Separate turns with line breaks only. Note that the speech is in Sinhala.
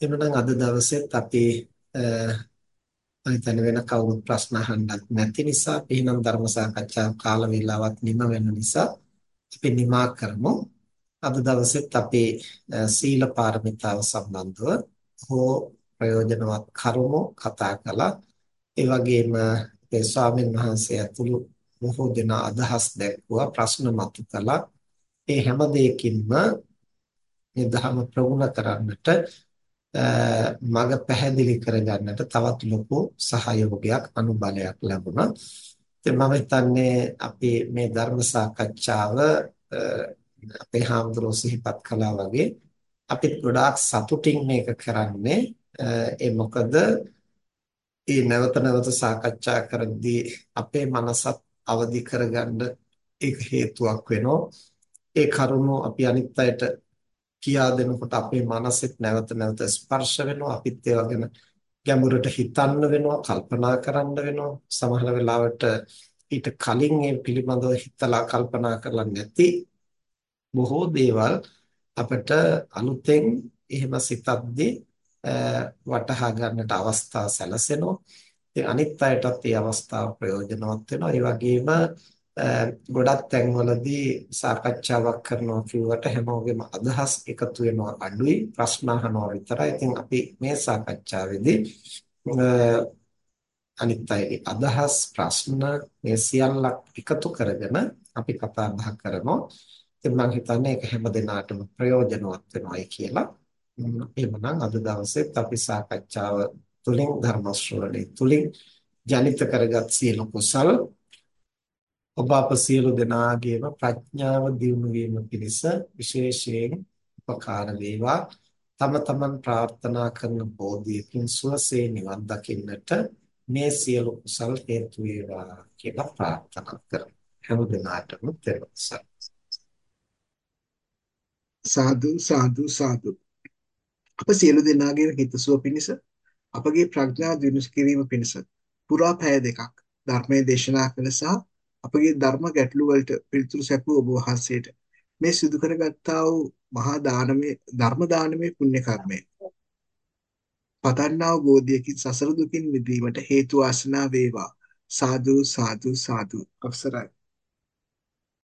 එමනම් අද දවසෙත් අපි මම හිතන්නේ වෙන කවුරුත් ප්‍රශ්න අහන්නත් නැති නිසා අපි නම් ධර්ම සාකච්ඡා කාල වේලාවක් නිම වෙන නිසා අපි නිමා කරමු. අද දවසෙත් අපි සීල පාරමිතාව සම්බන්ධව හෝ ප්‍රයෝජනවත් කරුණු කතා කළා. ඒ වගේම ඒ ස්වාමීන් වහන්සේ ඇතුළු බොහෝ දෙනා අදහස් දැක්වුවා ප්‍රශ්න මතු කළා. ඒ හැම දෙයකින්ම මේ ධර්ම ප්‍රගුණ කරන්නට මඟ පැහැදිලි කරගන්නට තවත් ලොකු සහයෝගයක් අනුබලයක් ලැබුණා. ඉතින් මම හිතන්නේ අපි මේ ධර්ම සාකච්ඡාව අපේ හාමුදුරුවෝ සිහිපත් කළා වගේ අපිත් ගොඩාක් සතුටින් මේක කරන්නේ ඒ මොකද ඒ නැවත නැවත සාකච්ඡා කරද්දී අපේ මනසත් අවදි කරගන්න ඒක හේතුවක් වෙනවා. ඒ කරුණු අපි අනිත් අයට කියා දෙනකොට අපේ මනසෙත් නැවත නැවත ස්පර්ශ වෙනවා. අපිත් ඒවා ගැන ගැඹුරට හිතන්න වෙනවා කල්පනා කරන්න වෙනවා. සමහර වෙලාවට ඊට කලින් ඒ පිළිබඳව හිතලා කල්පනා කරලා නැති බොහෝ දේවල් අපිට අලුතෙන් එහෙම සිතද්දී වටහා ගන්නට අවස්ථා සැලසෙනවා. ඉතින් අනිත් අයටත් මේ අවස්ථාව ප්‍රයෝජනවත් වෙනවා. ඒ වගේම ගොඩක් තැන්වලදී සාකච්ඡාවක් කරනවා කියුවට හැමෝගෙම අදහස් එකතු වෙනවා අඩුයි ප්‍රශ්න අහනවා විතරයි. ඉතින් අපි මේ සාකච්ඡාවේදී අනිත් අයගේ අදහස් ප්‍රශ්න මේ සියල්ලක් එකතු කරගෙන අපි කතා බහ කරනවා. ඉතින් මම හිතන්නේ ඒක හැම දිනාටම ප්‍රයෝජනවත් වෙනවායි කියලා. එහෙමනම් අද දවසෙත් අපි සාකච්ඡාව තුලින් ධර්ම ශ්‍රවණය තුලින් ජනිත කරගත් සියලු කුසල් ඔබ අප සියලු දෙනාගේම ප්‍රඥාව දියුණු වීම පිණිස විශේෂයෙන් උපකාර වේවා. තම තමන් ප්‍රාර්ථනා කරන බෝධියකින් සුවසේ නිවන් දකින්නට මේ සියලු කුසල් හේතු වේවා කියලා ප්‍රාර්ථනා කරමු. හැම දිනාටම තෙරුවන්
සාදු සාදු සාදු අප සියලු දෙනාගේම හිතසුව පිණිස අපගේ ප්‍රඥා දිනු කිරීම පිණිස පුරා පැය දෙකක් ධර්මයේ දේශනා කළ සහ අපගේ ධර්ම ගැටළු වලට පිළිතුරු සැපුව ඔබ වහන්සේට. මේ සිදු කරගත්තා වූ මහා දානමේ ධර්ම දානමේ පුණ්‍ය කර්මය. පතන්නා වූ බෝධියකින් සසර දුකින් මිදීමට හේතු වාසනා වේවා. සාදු සාදු සාදු. අවසරයි.